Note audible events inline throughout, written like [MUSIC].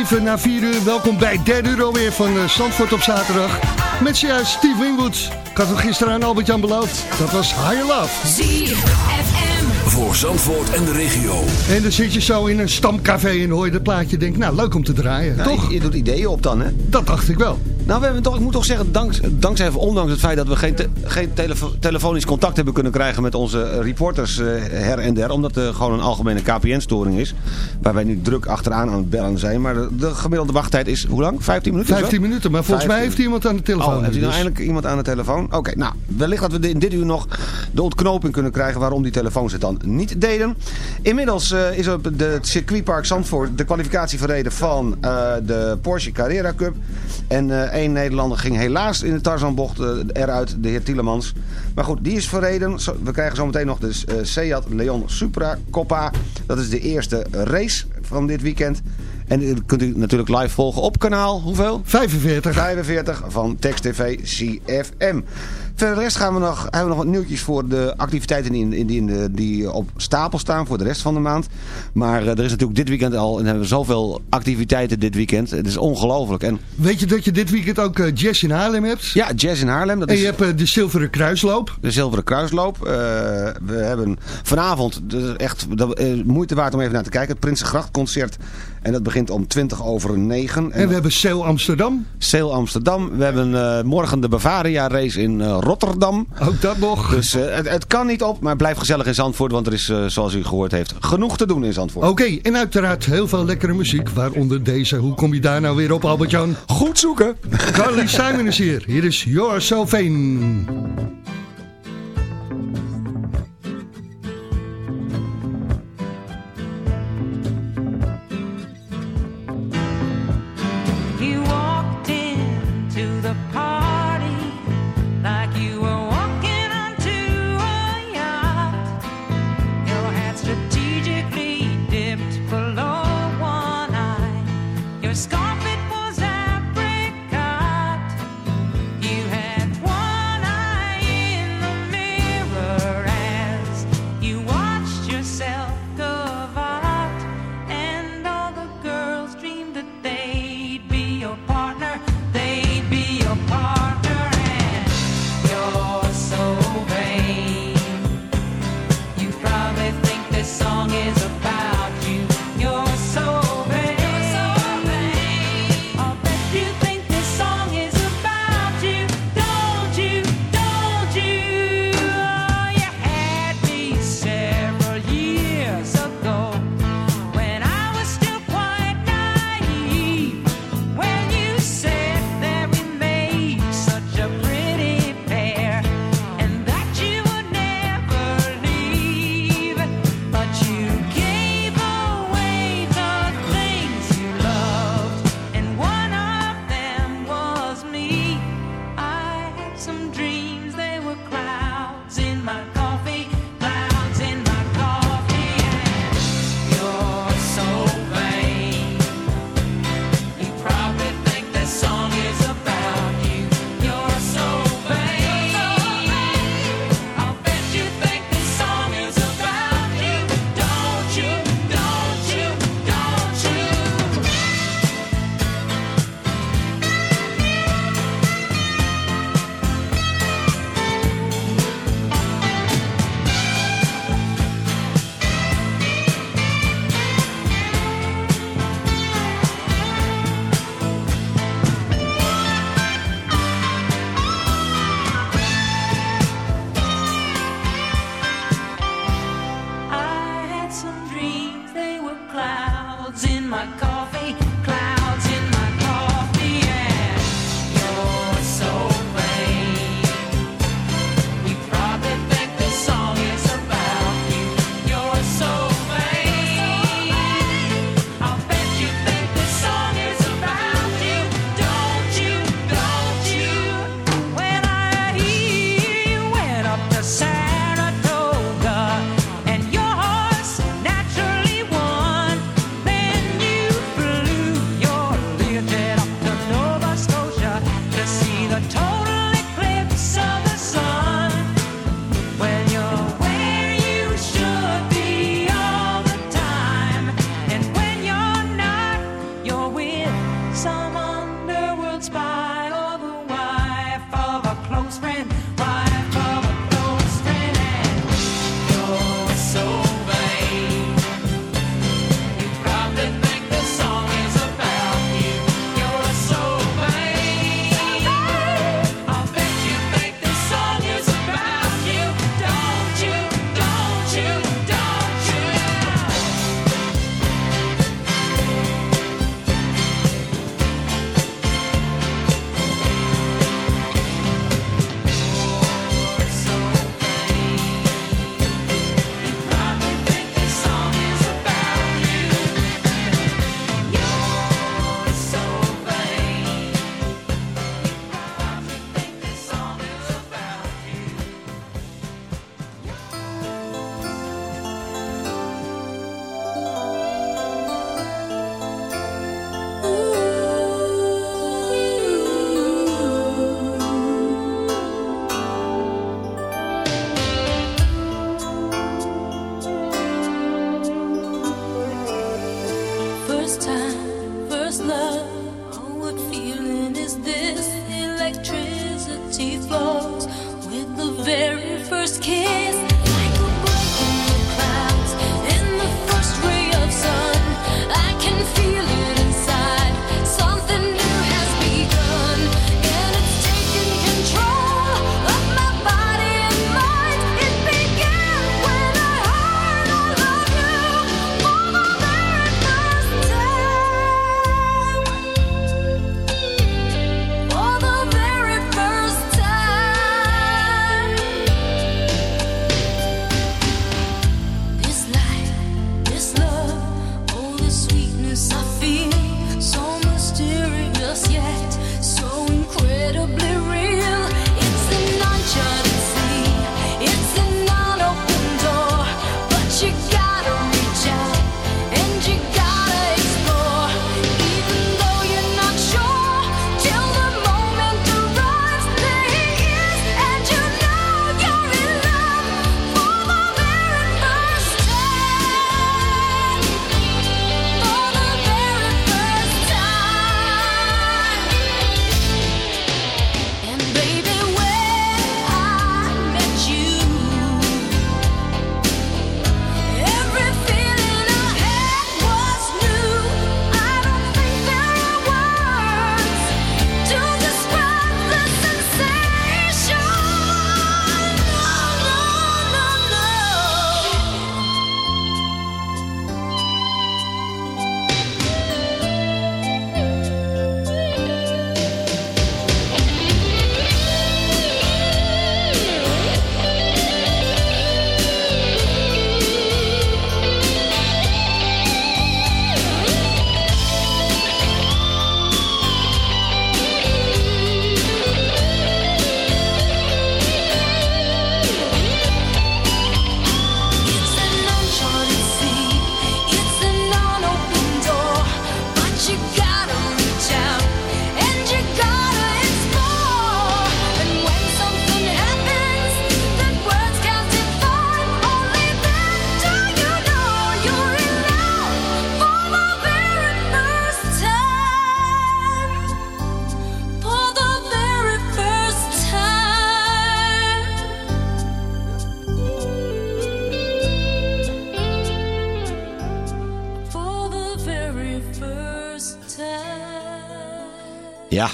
Even na 4 uur, welkom bij derde uur alweer van uh, Zandvoort op zaterdag. Met juist Steve Wingwood. Ik had het gisteren aan Albert-Jan beloofd. Dat was Higher Love. ZFM. Voor Zandvoort en de regio. En dan zit je zo in een stamcafé en hoor je dat plaatje. Denk, nou leuk om te draaien, nou, toch? Je, je doet ideeën op dan, hè? Dat dacht ik wel. Nou, we hebben toch, ik moet toch zeggen, danks, dankzij ondanks het feit dat we geen, geen telefonisch contact hebben kunnen krijgen met onze reporters uh, her en der. Omdat er gewoon een algemene KPN-storing is. Waar wij nu druk achteraan aan het bellen zijn. Maar de, de gemiddelde wachttijd is, hoe lang? 15 minuten? 15 minuten, maar volgens mij heeft iemand aan de telefoon. Oh, heeft u nou eindelijk iemand aan de telefoon? Oké, nou, wellicht dat we in dit uur nog de ontknoping kunnen krijgen waarom die telefoons het dan niet deden. Inmiddels uh, is op de circuitpark Zandvoort de kwalificatie verreden van uh, de Porsche Carrera Cup. En één Nederlander ging helaas in de Tarzanbocht eruit, de heer Tielemans. Maar goed, die is verreden. We krijgen zometeen nog de Seat Leon Supra Coppa. Dat is de eerste race van dit weekend. En dat kunt u natuurlijk live volgen op kanaal, hoeveel? 45. 45 van Text TV CFM. Verder de rest gaan we nog, hebben we nog wat nieuwtjes voor de activiteiten die, die, die op stapel staan voor de rest van de maand. Maar er is natuurlijk dit weekend al, en hebben we zoveel activiteiten dit weekend. Het is ongelooflijk. En... Weet je dat je dit weekend ook uh, Jazz in Haarlem hebt? Ja, Jazz in Haarlem. Dat en is... je hebt uh, de Zilveren Kruisloop. De Zilveren Kruisloop. We hebben vanavond, echt dat, moeite waard om even naar te kijken, het Prinsengrachtconcert. En dat begint om 20 over 9. En, en we hebben Sail Amsterdam. Sail Amsterdam. We hebben morgen de Bavaria race in Rotterdam. Ook dat nog. Dus uh, het, het, kan niet op, maar blijf gezellig in Zandvoort. Want er is, uh, zoals u gehoord heeft, genoeg te doen in Zandvoort. Oké, okay, en uiteraard heel veel lekkere muziek. Waaronder deze. Hoe kom je daar nou weer op, Albert-Jan? Goed zoeken. Carly Simon is hier. Hier is You're So. like you were.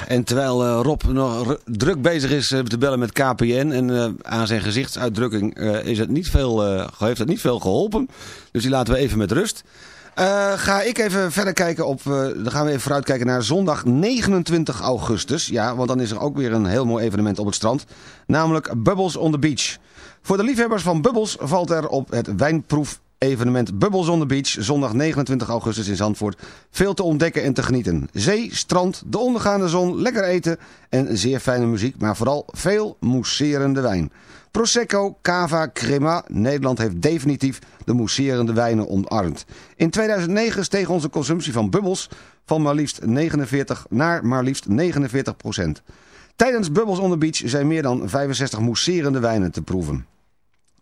En terwijl uh, Rob nog druk bezig is uh, te bellen met KPN en uh, aan zijn gezichtsuitdrukking is het niet veel, heeft het niet veel geholpen. Dus die laten we even met rust. ga ik even verder kijken op, dan gaan we even vooruitkijken naar zondag 29 augustus. Ja, want dan is er ook weer een heel mooi evenement op het strand. Namelijk Bubbles on the Beach. Voor de liefhebbers van Bubbles valt er op het wijnproef evenement Bubbles on the Beach, zondag 29 augustus in Zandvoort. Veel te ontdekken en te genieten. Zee, strand, de ondergaande zon, lekker eten en zeer fijne muziek, maar vooral veel mousserende wijn. Prosecco, Cava, Crema. Nederland heeft definitief de mousserende wijnen omarmd. In 2009 steeg onze consumptie van bubbels van maar liefst 49 naar maar liefst 49 procent. Tijdens Bubbles on the Beach zijn meer dan 65 mousserende wijnen te proeven.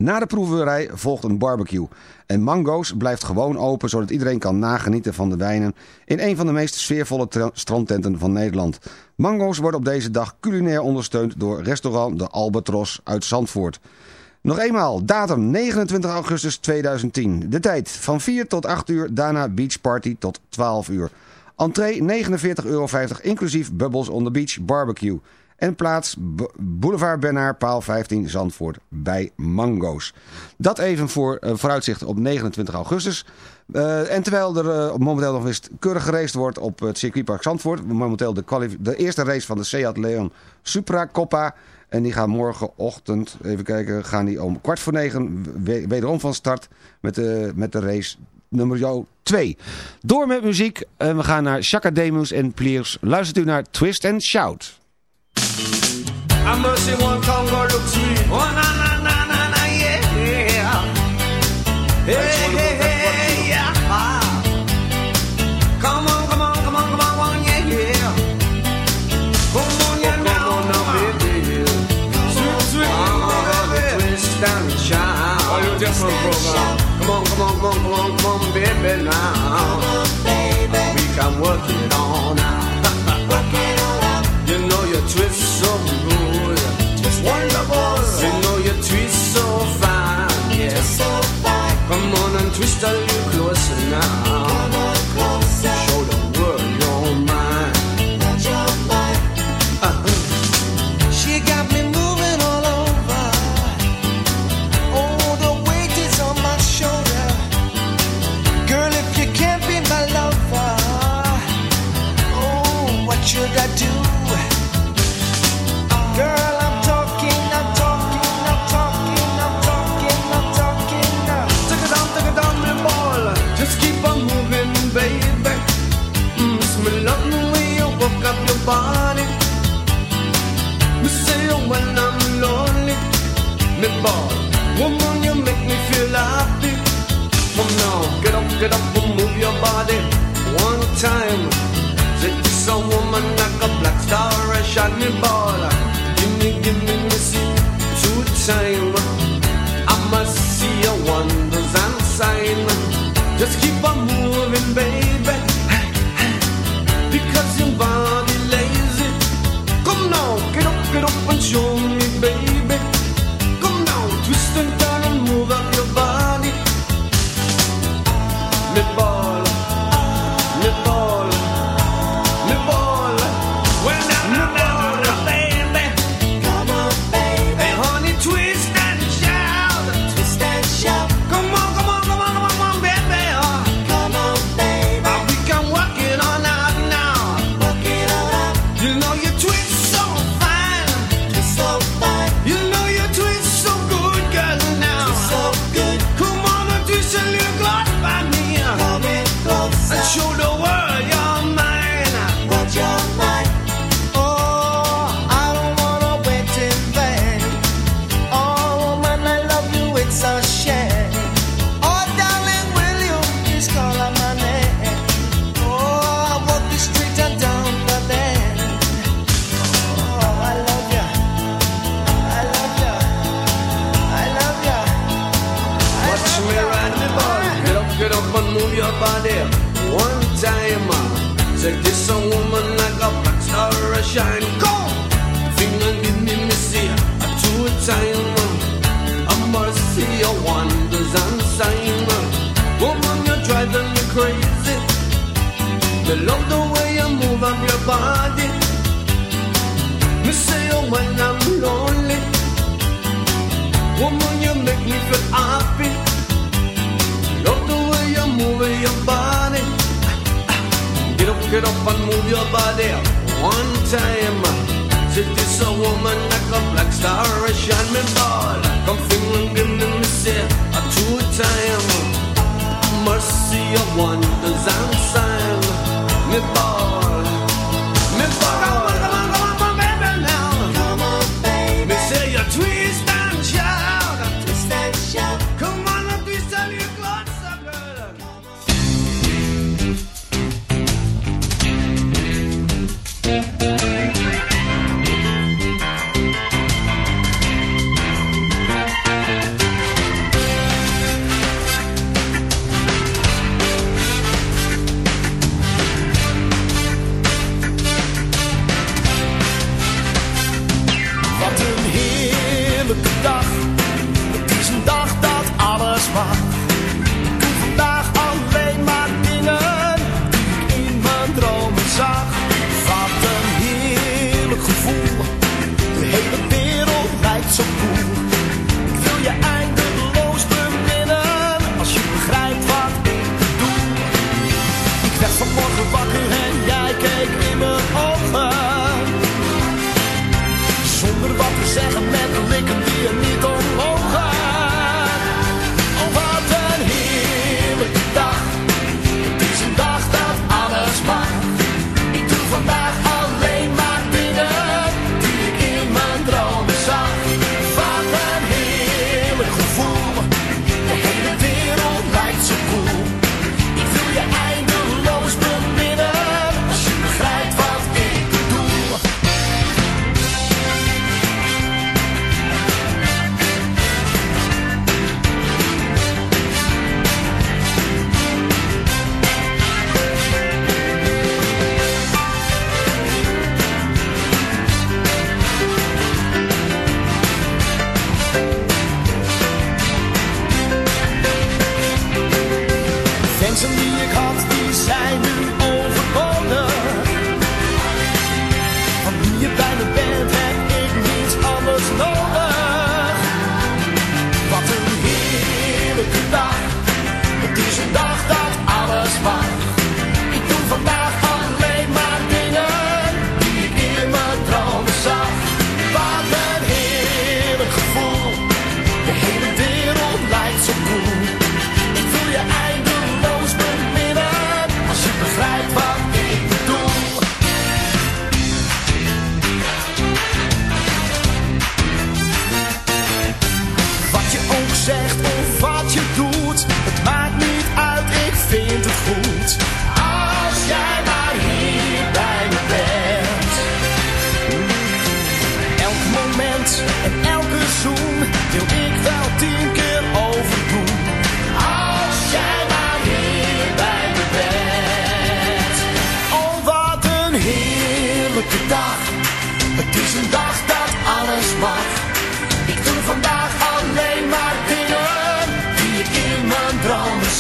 Na de proeverij volgt een barbecue. En Mango's blijft gewoon open zodat iedereen kan nagenieten van de wijnen in een van de meest sfeervolle strandtenten van Nederland. Mango's worden op deze dag culinair ondersteund door restaurant De Albatros uit Zandvoort. Nog eenmaal, datum 29 augustus 2010. De tijd van 4 tot 8 uur, daarna beachparty tot 12 uur. Entree 49,50 euro inclusief Bubbles on the Beach barbecue. En plaats Boulevard Bernard, paal 15 Zandvoort bij Mango's. Dat even voor uh, vooruitzicht op 29 augustus. Uh, en terwijl er uh, momenteel nog eens keurig geraced wordt op het circuitpark Zandvoort. Momenteel de, de eerste race van de Seat Leon Supra Coppa. En die gaan morgenochtend, even kijken, gaan die om kwart voor negen wederom van start met de, met de race nummer 2. Door met muziek. En we gaan naar Chaka Demus en Pliers. Luistert u naar Twist and Shout. I'm nursing one tongue looks look. One oh, and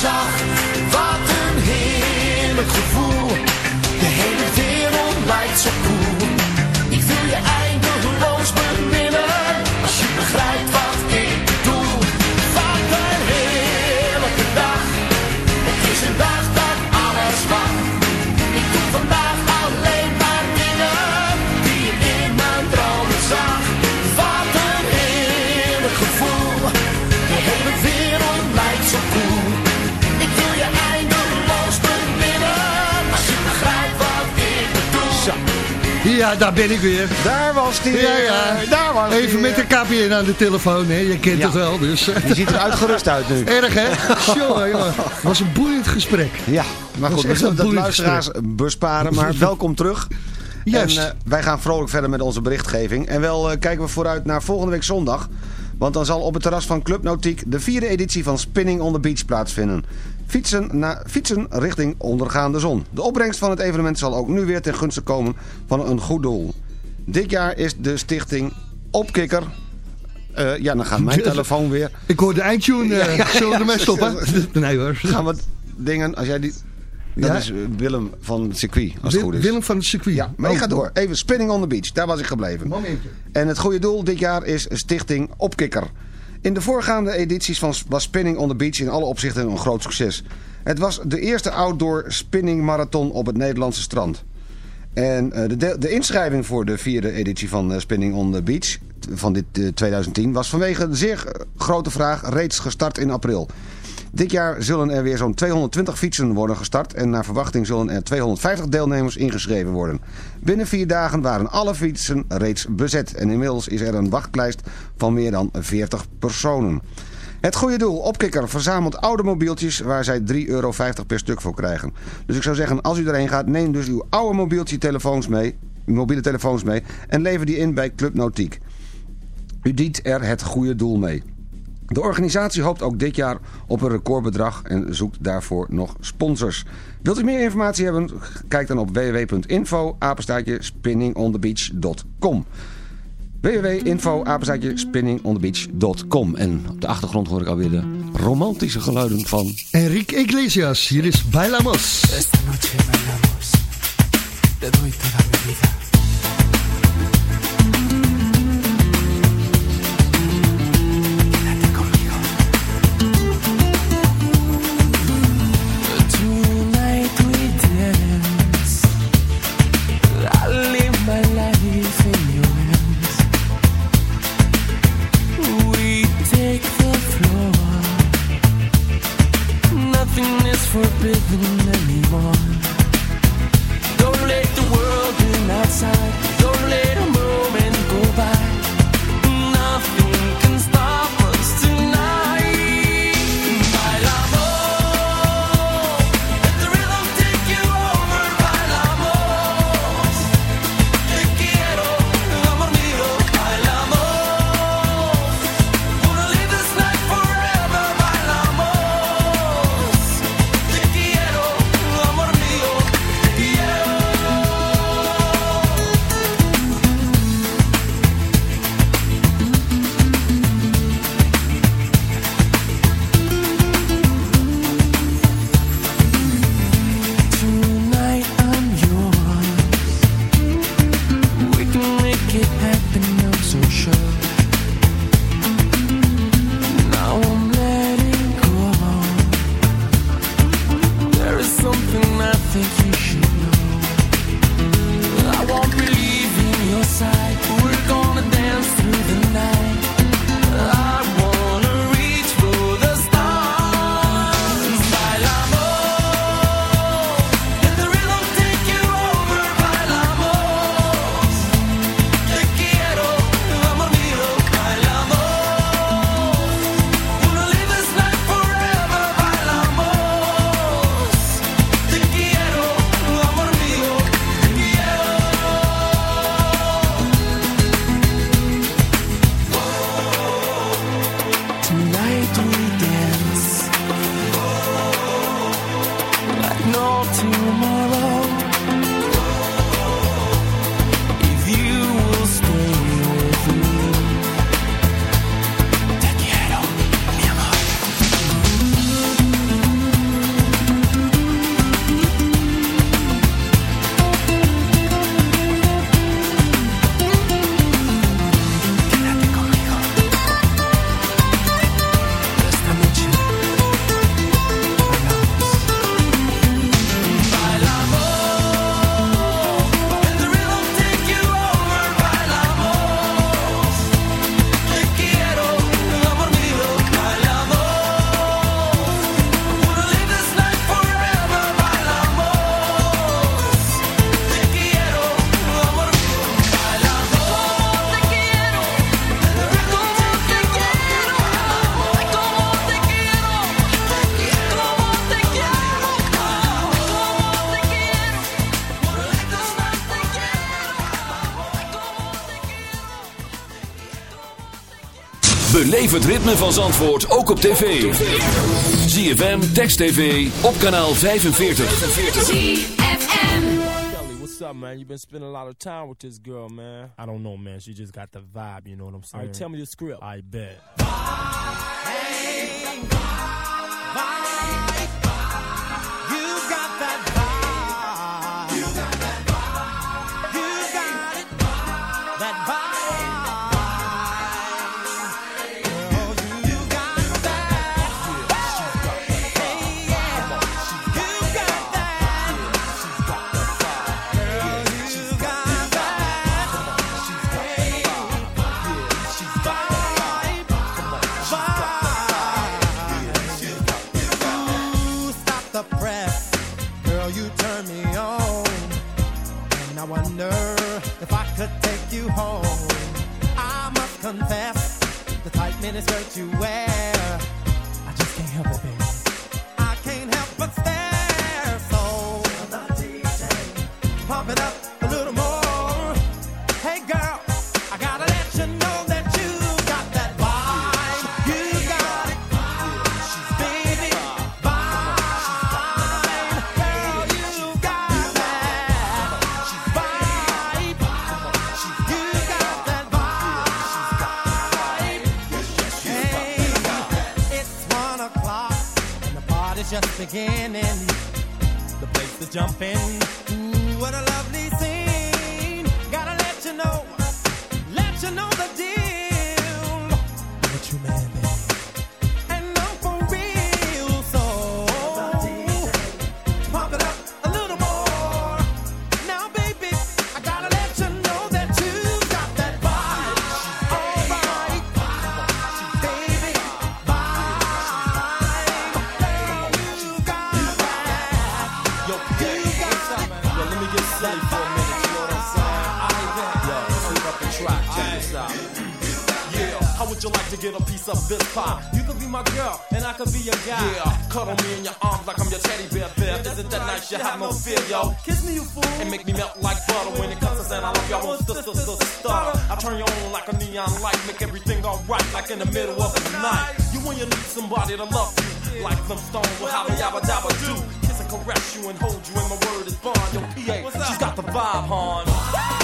zacht. Ja, daar ben ik weer. Daar was die Ja, ja. weer. Daar was die Even met de weer. KPN aan de telefoon, hè. Je kent Ja. het wel, dus... Die ziet er uitgerust uit nu. Erg, hè? Jongen, jongen. Het was een boeiend gesprek. Ja, maar goed, we zullen dat luisteraars besparen, maar [LAUGHS] welkom terug. Juist. En eh, wij gaan vrolijk verder met onze berichtgeving. En wel eh, kijken we vooruit naar volgende week zondag. Want dan zal op het terras van Club Nautiek de vierde editie van Spinning on the Beach plaatsvinden. Fietsen, na, fietsen richting ondergaande zon. De opbrengst van het evenement zal ook nu weer ten gunste komen van een goed doel. Dit jaar is de stichting Opkikker... Eh, ja, dan gaat mijn [LAUGHS] telefoon weer. Ik hoor de eindtune. eh, Zullen we ermee stoppen? [LAUGHS] Nee hoor. Gaan we dingen, als jij die... Dat Ja? is eh, Willem van het circuit, als het goed is. Willem van het circuit. Ja, maar ik Oh, ga door. Even Spinning on the Beach, daar was ik gebleven. Momentje. En het goede doel dit jaar is Stichting Opkikker. In de voorgaande edities van, was Spinning on the Beach in alle opzichten een groot succes. Het was de eerste outdoor spinning marathon op het Nederlandse strand. En eh, de, de, de inschrijving voor de vierde editie van eh, Spinning on the Beach van dit eh, 2010 was vanwege de zeer eh, grote vraag reeds gestart in april. Dit jaar zullen er weer zo'n 220 fietsen worden gestart en naar verwachting zullen er 250 deelnemers ingeschreven worden. Binnen vier dagen waren alle fietsen reeds bezet en inmiddels is er een wachtlijst van meer dan 40 personen. Het goede doel, Opkikker, verzamelt oude mobieltjes waar zij 3,50 euro per stuk voor krijgen. Dus ik zou zeggen, als u erheen gaat, neem dus uw oude mobieltje telefoons mee, mobiele telefoons mee en lever die in bij Club Nautiek. U dient er het goede doel mee. De organisatie hoopt ook dit jaar op een recordbedrag en zoekt daarvoor nog sponsors. Wilt u meer informatie hebben? Kijk dan op www.info spinningonthebeach.com www.info apenstaartje spinningonthebeach.com En op de achtergrond hoor ik alweer de romantische geluiden van... Enrique Iglesias, hier is Bailamos. Esta noche bailamos. Te doy toda mi vida. Het ritme van Zandvoort ook op tv. ZFM, Text TV, op kanaal 45. Kelly, what's up, man? You've been spending a lot of time with this girl, man. I don't know, man. She just got the vibe, you know what I'm saying? All right, tell me the script. I bet. You home. I must confess, the tight miniskirt you wear. I just can't help it, baby. I can't help but stare. So, pump it up beginning. The place is jumping. Ooh, what a lovely You have no fear, yo. Kiss me, you fool, and make me melt like butter when it comes to saying I love you. I want to stutter. I turn you on like a neon light, make everything alright, like in the middle of the night. You when you need somebody to love you, like them stones will have a yabba dabba do. Kiss and caress you and hold you, and my word is bond. Yo, PA, she's got the vibe, hon.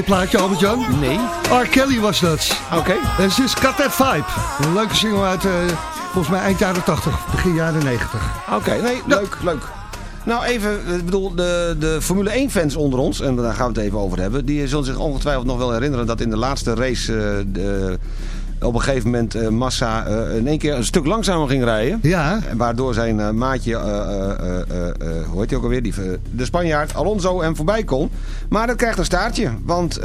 Dit plaatje, Albert-Jan? Nee. R. Kelly was dat. Oké. En ze is Got That Vibe. Een leuke single uit, eh, volgens mij eind jaren 80, begin jaren 90. Oké, nee, leuk, leuk. Nou, even, ik bedoel, de, de Formule 1-fans onder ons, en daar gaan we het even over hebben... die zullen zich ongetwijfeld nog wel herinneren dat in de laatste race... eh, de, op een gegeven moment eh, Massa eh, in één keer een stuk langzamer ging rijden. Ja, Waardoor zijn eh, maatje, eh, eh, hoe heet hij ook alweer, die, eh, de Spanjaard Alonso hem voorbij kon. Maar dat krijgt een staartje. Want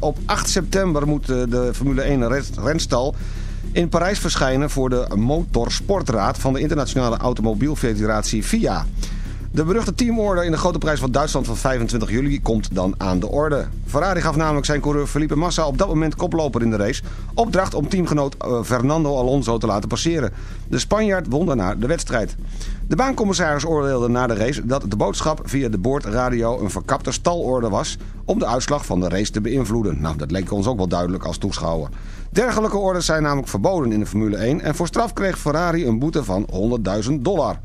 op 8 september moet de Formule 1 ren- renstal in Parijs verschijnen voor de Motorsportraad van de Internationale Automobielfederatie FIA. De beruchte teamorde in de grote prijs van Duitsland van 25 juli komt dan aan de orde. Ferrari gaf namelijk zijn coureur Felipe Massa op dat moment koploper in de race. Opdracht om teamgenoot eh, Fernando Alonso te laten passeren. De Spanjaard won daarna de wedstrijd. De baancommissaris oordeelde na de race dat de boodschap via de boordradio een verkapte stalorde was om de uitslag van de race te beïnvloeden. Nou, dat leek ons ook wel duidelijk als toeschouwer. Dergelijke orders zijn namelijk verboden in de Formule 1 en voor straf kreeg Ferrari een boete van 100.000 dollar.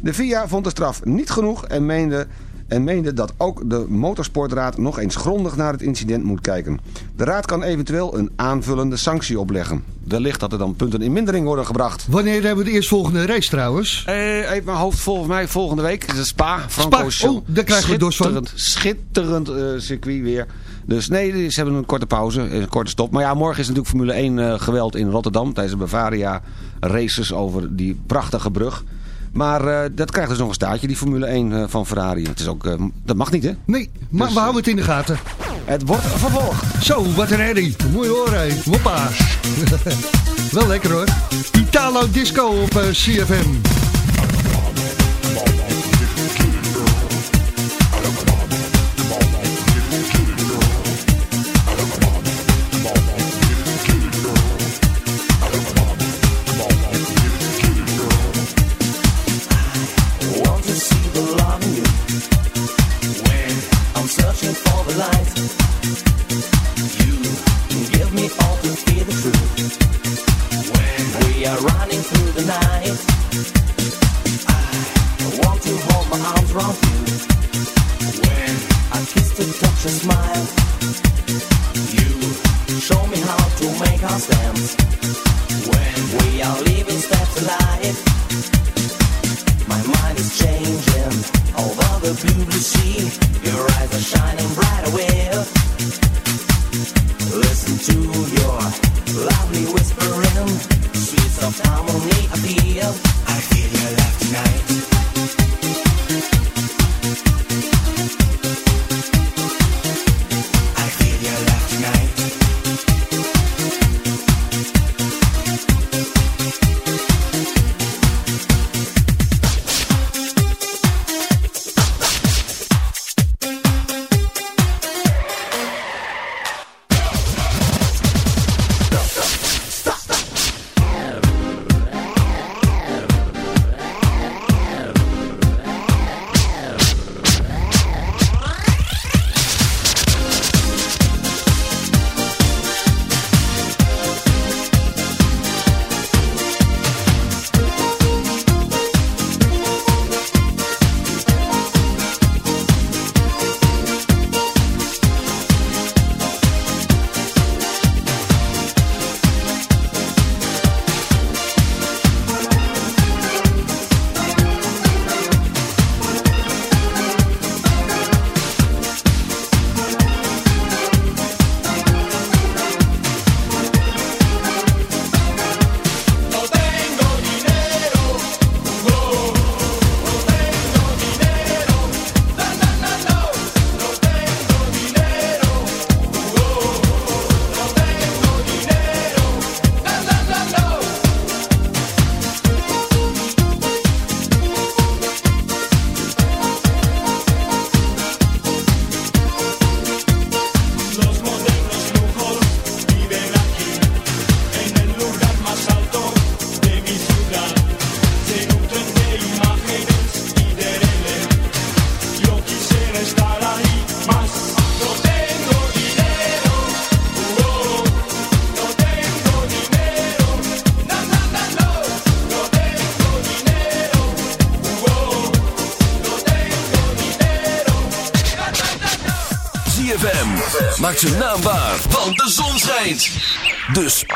De FIA vond de straf niet genoeg en meende, en meende dat ook de motorsportraad nog eens grondig naar het incident moet kijken. De raad kan eventueel een aanvullende sanctie opleggen. Wellicht dat er dan punten in mindering worden gebracht. Wanneer hebben we de eerstvolgende race trouwens? Eh, even mijn hoofd volgens mij volgende week. De Spa, Franco Spa, oh, daar krijgen we dorst van. Schitterend, schitterend eh, circuit weer. Dus nee, ze hebben een korte pauze, een korte stop. Maar ja, morgen is natuurlijk Formule 1 eh, geweld in Rotterdam. Tijdens de Bavaria races over die prachtige brug. Maar eh, dat krijgt dus nog een staartje, die Formule 1 eh, van Ferrari. Het is ook, eh, dat mag niet, hè? Nee, maar Dus, we houden het in de gaten. Het wordt vervolgd. Zo, wat een herrie. Moet je horen, hé. Hoppa. [LAUGHS] Wel lekker hoor. Italo Disco op CFM. We are running through the night. I want to hold my arms around you when I kiss to touch smile. You show me how to make our dance when we are living. My mind is changing the.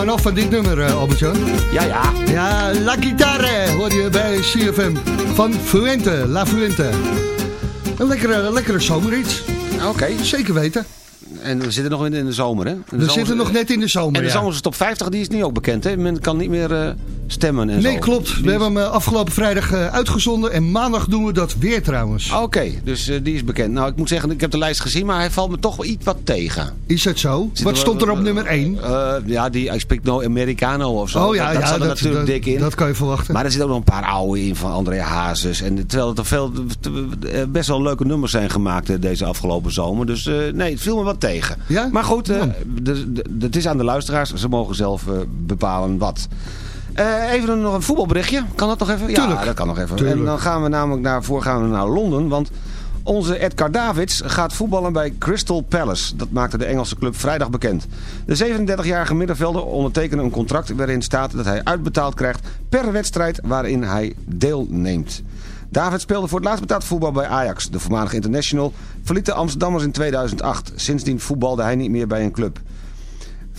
Gewoon af van dit nummer, uh, Albert-Jan. Ja, ja. Ja, La Guitarre hoor je bij CFM van Fuente, La Fuente. Een lekkere, lekkere zomerhits. Oké. Zeker weten. En we zitten nog in, de zomer, hè? we zitten nog net in de zomer, En de ja. zomerse top 50, die is nu ook bekend, hè? Men kan niet meer uh, stemmen en nee, zo. klopt. We hebben hem uh, afgelopen vrijdag uh, uitgezonden. En maandag doen we dat weer trouwens. Oké, okay, dus die is bekend. Nou, ik moet zeggen, ik heb de lijst gezien, maar hij valt me toch wel iets wat tegen. Is het zo? Zit wat er, stond er op nummer 1? ja, die I Speak No Americano of zo. Oh ja, dat, dat ja, zat er dat, natuurlijk dat, dik in. Dat kan je verwachten. Maar er zitten ook nog een paar oude in van André Hazes. En terwijl het er veel, best wel leuke nummers zijn gemaakt deze afgelopen zomer. Dus nee, het viel me wat tegen. Ja? Maar goed, het is aan de luisteraars. Ze mogen zelf bepalen wat. Uh, even een, nog een voetbalberichtje. Kan dat nog even? Tuurlijk. Ja, dat kan nog even. Tuurlijk. En dan gaan we namelijk daarvoor gaan we naar Londen. Want onze Edgar Davids gaat voetballen bij Crystal Palace. Dat maakte de Engelse club vrijdag bekend. De 37-jarige middenvelder ondertekende een contract waarin staat dat hij uitbetaald krijgt per wedstrijd waarin hij deelneemt. David speelde voor het laatst betaald voetbal bij Ajax. De voormalige international verliet de Amsterdammers in 2008. Sindsdien voetbalde hij niet meer bij een club.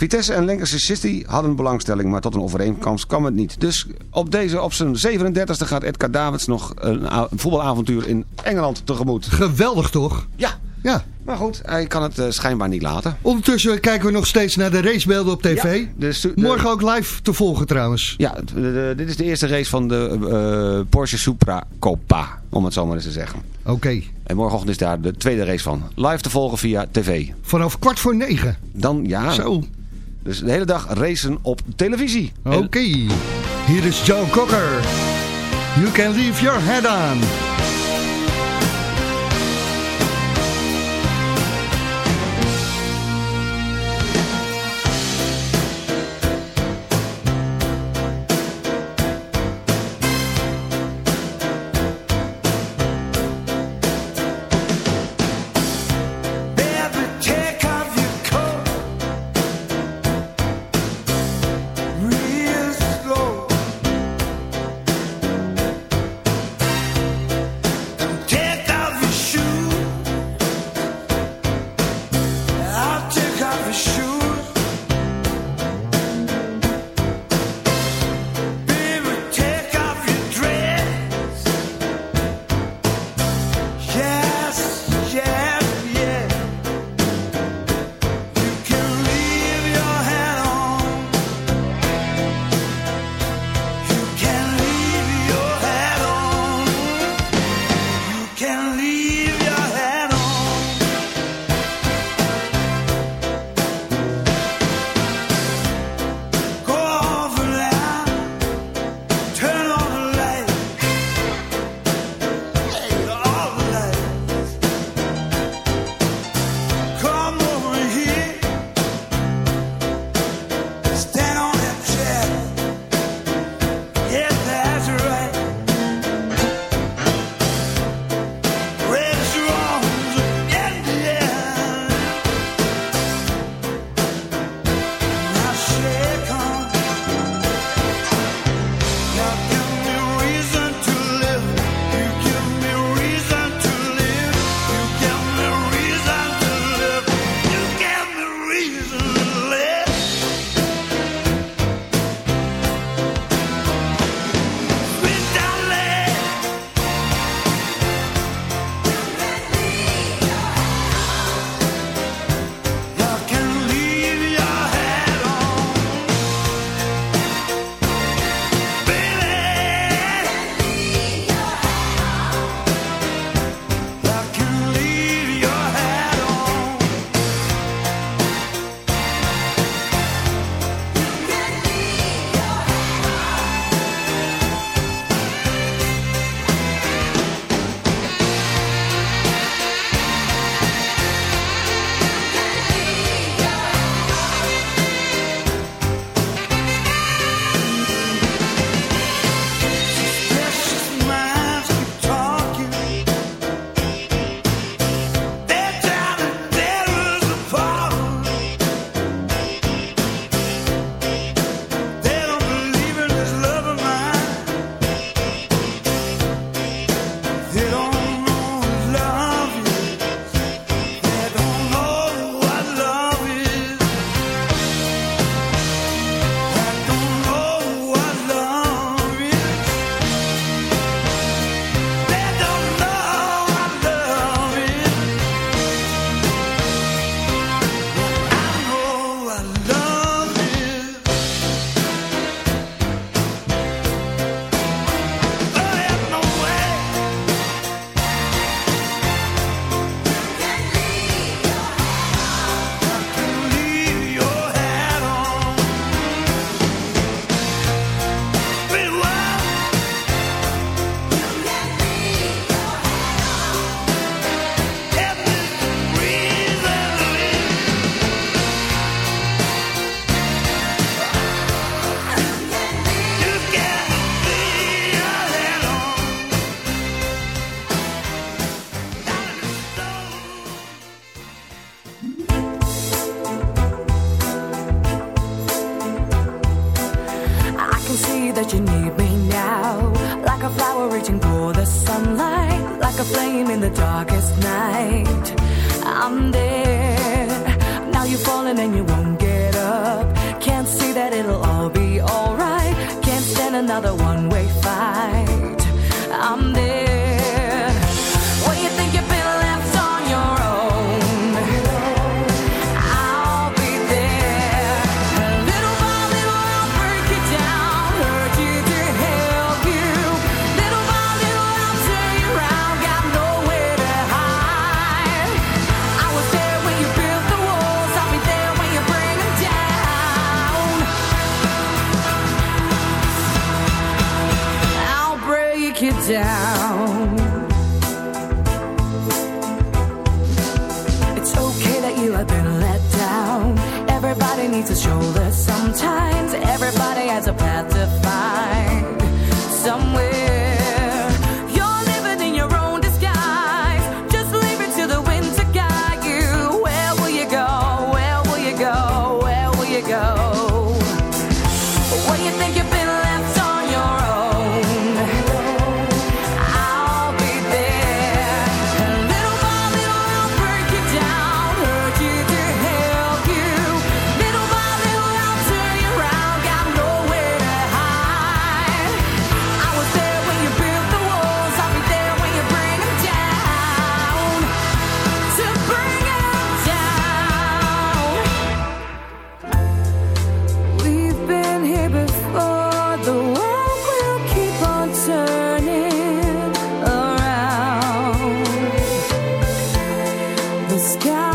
Vitesse en Lancashire City hadden belangstelling, maar tot een overeenkomst kwam het niet. Dus op, deze, op zijn 37e gaat Edgar Davids nog een, voetbalavontuur in Engeland tegemoet. Geweldig toch? Ja. Ja. Maar goed, hij kan het uh, schijnbaar niet laten. Ondertussen kijken we nog steeds naar de racebeelden op tv. Ja, de, Morgen ook live te volgen trouwens. Ja, dit is de eerste race van de uh, Porsche Supra Copa, om het zo maar eens te zeggen. Oké. Okay. En morgenochtend is daar de tweede race van. Live te volgen via tv. Vanaf kwart voor negen. Dan, ja. Zo. Dus de hele dag racen op televisie. Oké. Okay. Hier is Joe Cocker. You can leave your head on. that you need me now. Like a flower reaching for the sunlight, like a flame in the darkest night. I'm there. Now you've fallen and you won't get up. Can't see that it'll all be alright. Can't stand another one. The sky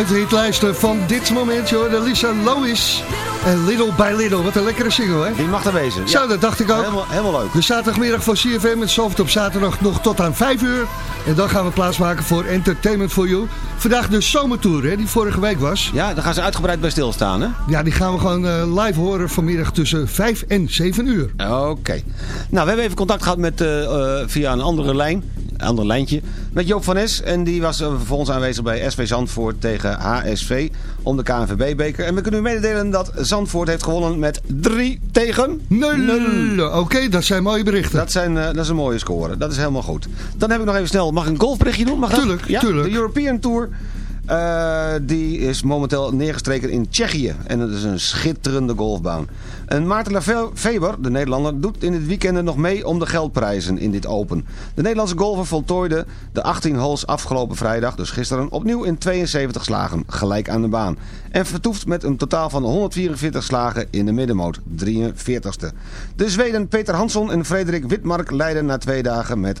uit de hitlijsten van dit moment, joh. De Lisa Lois. En Little by Little. Wat een lekkere single, hè? Die mag er wezen. Zo, dat dacht ik ook. Helemaal, helemaal leuk. De zaterdagmiddag van CFM met Zalvert op zaterdag nog tot aan 5 uur. En dan gaan we plaatsmaken voor Entertainment for You. Vandaag de zomertour, hè, die vorige week was. Ja, daar gaan ze uitgebreid bij stilstaan, hè? Ja, die gaan we gewoon eh, live horen vanmiddag tussen 5 en 7 uur. Oké. Nou, we hebben even contact gehad met, eh, eh, via een andere lijn, ander lijntje, met Joop van Es. En die was voor ons aanwezig bij SV Zandvoort tegen HSV om de KNVB-beker. En we kunnen u mededelen dat Zandvoort heeft gewonnen met 3 tegen 0. Oké, dat zijn mooie berichten. Dat, zijn, eh, dat is een mooie score. Dat is helemaal goed. Dan heb ik nog even snel, mag ik een golfberichtje doen? Mag dat? Tuurlijk, ja? tuurlijk. De European Tour. eh, die is momenteel neergestreken in Tsjechië. En dat is een schitterende golfbaan. En Maarten Lefeber, de Nederlander, doet in dit weekend nog mee om de geldprijzen in dit Open. De Nederlandse golfer voltooide de 18 holes afgelopen vrijdag, dus gisteren, opnieuw in 72 slagen, gelijk aan de baan. En vertoeft met een totaal van 144 slagen in de middenmoot, 43ste. De Zweden Peter Hansson en Frederik Witmark leiden na twee dagen met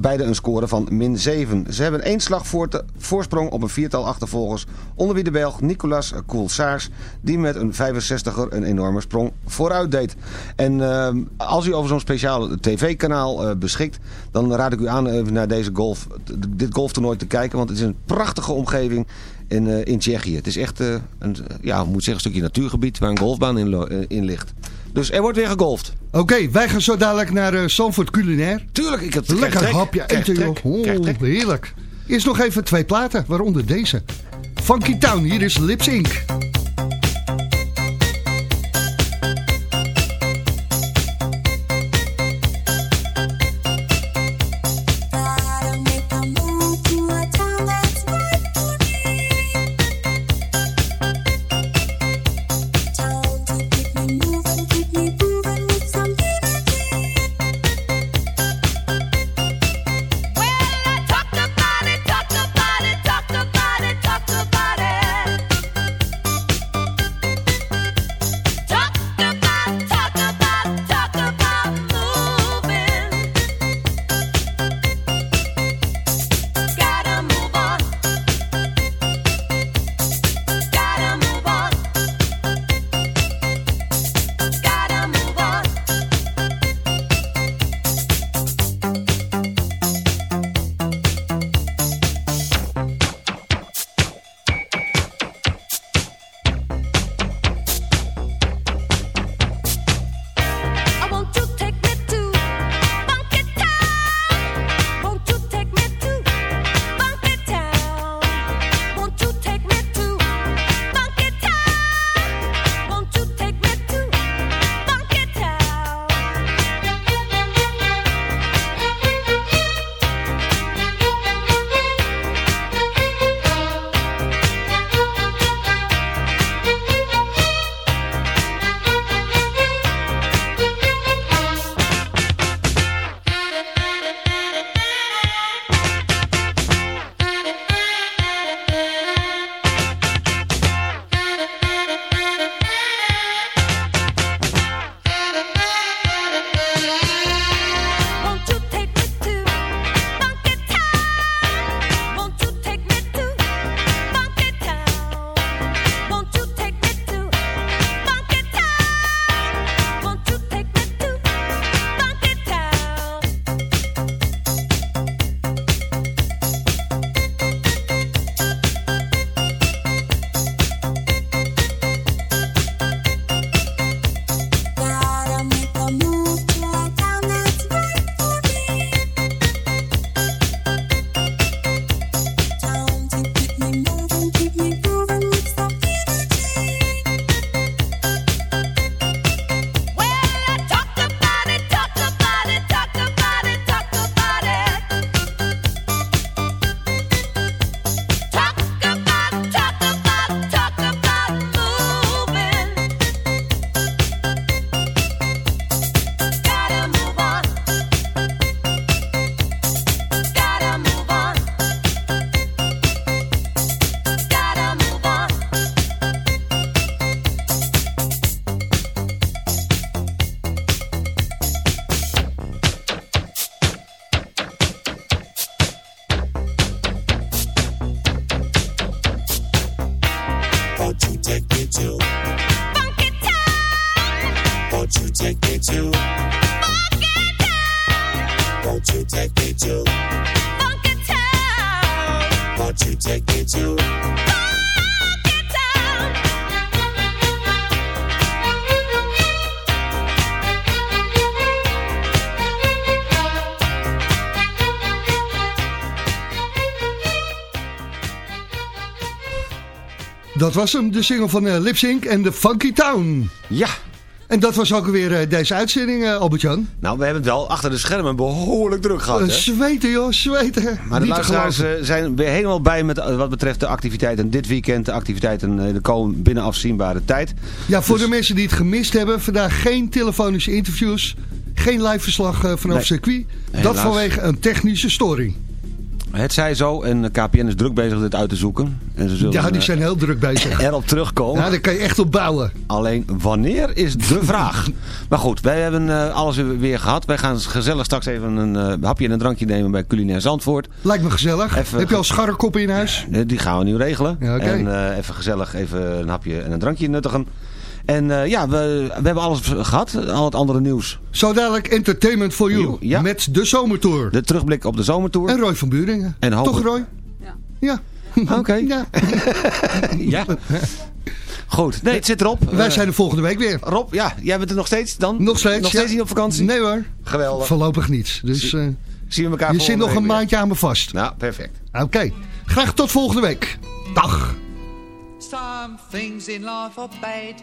beide een score van min 7. Ze hebben één slag voor voorsprong op een viertal achtervolgers, onder wie de Belg Nicolas Koulsaars, die met een 65er een enorme sprong vooruit deed. En uh, als u over zo'n speciaal tv-kanaal uh, beschikt, dan raad ik u aan even naar deze golf, dit golftoernooi te kijken, want het is een prachtige omgeving in, uh, in Tsjechië. Het is echt uh, een, ja, moet zeggen, een stukje natuurgebied waar een golfbaan in, in ligt. Dus er wordt weer gegolfd. Oké, okay, wij gaan zo dadelijk naar uh, Zandvoort Culinair. Tuurlijk, ik heb Lekker trek, hapje eten. Oh, heerlijk. Eerst nog even twee platen, waaronder deze. Funky Town, hier is Lips Inc. Dat was hem, de single van uh, Lipsync en de Funky Town. Ja, En dat was ook weer eh, deze uitzending, eh, Albert-Jan. nou we hebben het wel achter de schermen behoorlijk druk gehad. Eh, Hè? zweten joh, zweten. Maar de Niet te luisteraars zijn weer helemaal bij met wat betreft de activiteiten dit weekend. De activiteiten de komen binnen afzienbare tijd. Ja, voor dus- de mensen die het gemist hebben, vandaag geen telefonische interviews. Geen live verslag vanaf Nee. circuit. Dat Helaas. vanwege een technische storing. Het zij zo en KPN is druk bezig dit uit te zoeken. En ze zullen Ja, die eh, zijn heel druk bezig. [LAUGHS] erop terugkomen. Ja, daar kan je echt op bouwen. Alleen wanneer is de [LAUGHS] vraag. maar goed, wij hebben eh, alles weer- gehad. Wij gaan gezellig straks even een eh, hapje en een drankje nemen bij Culinair Zandvoort. Lijkt me gezellig. Even- Heb je al scharrekoppen in huis? Die gaan we nu regelen. Ja. En eh, even gezellig even een hapje en een drankje nuttigen. En eh, ja, we, we hebben alles gehad. Al het andere nieuws. Zo dadelijk Entertainment for You. Ja. Met de zomertour. De terugblik op de zomertour. En Roy van Buringen. En Toch Roy? Ja. Ja. [LAUGHS] Oké. ja. [LAUGHS] Ja. Goed. Nee, het zit erop. Wij Eh, zijn er volgende week weer. Rob, ja, jij bent er nog steeds dan? Nog steeds. Nog steeds ja. niet op vakantie? Nee hoor. Geweldig. Voorlopig niet. Dus eh, Zien we elkaar je zit nog een weer. maandje aan me vast. Nou, perfect. Oké. Graag tot volgende week. Dag. Some things in life are bad,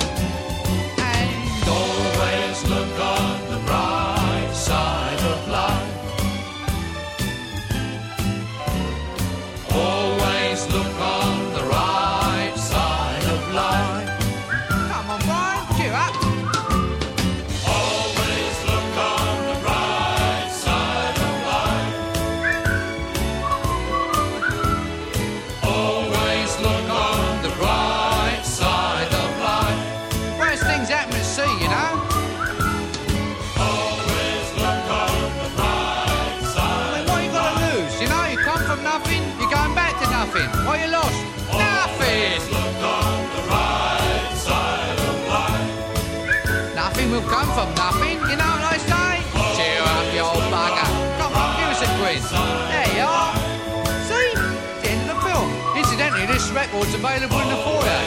Record's available in the foyer.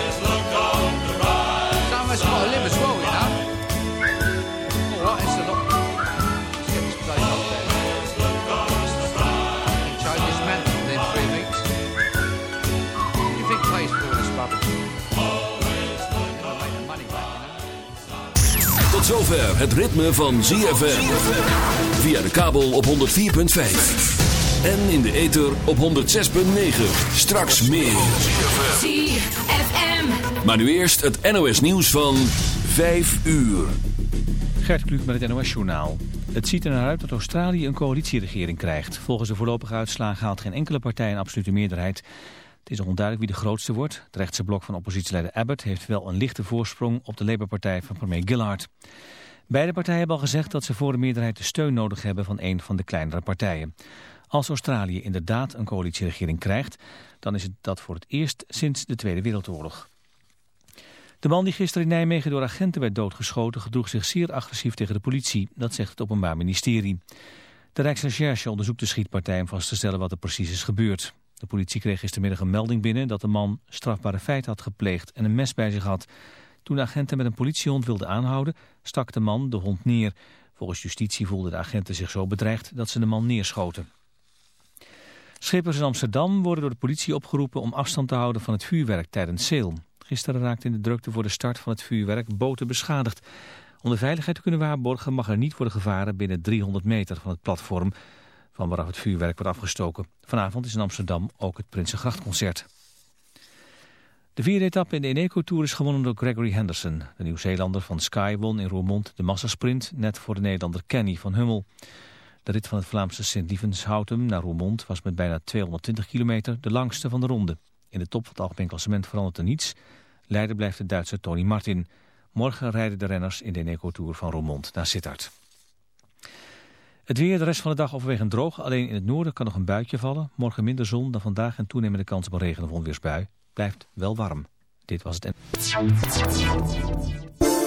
Some of us got to live as well, you know. All right, it's a lot. Let's get this place up there. Change this man within three weeks. What do you think pays for this make the money back, you know. Tot zover het ritme van ZFM. Via de kabel op 104.5. En in de ether op 106.9. Straks meer. ZFM. Maar nu eerst het NOS nieuws van 5 uur. Gert Kluk met het NOS-journaal. Het ziet er naar uit dat Australië een coalitieregering krijgt. Volgens de voorlopige uitslagen haalt geen enkele partij een absolute meerderheid. Het is nog onduidelijk wie de grootste wordt. Het rechtse blok van oppositieleider Abbott heeft wel een lichte voorsprong op de Labour-partij van premier Gillard. Beide partijen hebben al gezegd dat ze voor de meerderheid de steun nodig hebben van een van de kleinere partijen. Als Australië inderdaad een coalitieregering krijgt, dan is het dat voor het eerst sinds de Tweede Wereldoorlog. De man die gisteren in Nijmegen door agenten werd doodgeschoten gedroeg zich zeer agressief tegen de politie. Dat zegt het Openbaar Ministerie. De Rijksrecherche onderzoekt de schietpartij om vast te stellen wat er precies is gebeurd. De politie kreeg gistermiddag een melding binnen dat de man strafbare feiten had gepleegd en een mes bij zich had. Toen de agenten met een politiehond wilden aanhouden, stak de man de hond neer. Volgens justitie voelden de agenten zich zo bedreigd dat ze de man neerschoten. Schippers in Amsterdam worden door de politie opgeroepen om afstand te houden van het vuurwerk tijdens sail. Gisteren raakte in de drukte voor de start van het vuurwerk boten beschadigd. Om de veiligheid te kunnen waarborgen mag er niet worden gevaren binnen 300 meter van het platform van waaraf het vuurwerk wordt afgestoken. Vanavond is in Amsterdam ook het Prinsengrachtconcert. De vierde etappe in de Eneco Tour is gewonnen door Gregory Henderson. De Nieuw-Zeelander van Sky won in Roermond de massasprint net voor de Nederlander Kenny van Hummel. De rit van het Vlaamse Sint-Lievens-Houtem naar Roermond was met bijna 220 kilometer de langste van de ronde. In de top van het algemeen klassement verandert er niets. Leider blijft de Duitse Tony Martin. Morgen rijden de renners in de Eneco Tour van Roermond naar Sittard. Het weer de rest van de dag overwegend droog. Alleen in het noorden kan nog een buitje vallen. Morgen minder zon dan vandaag en toenemende kans op regen- of onweersbui. Blijft wel warm. Dit was het.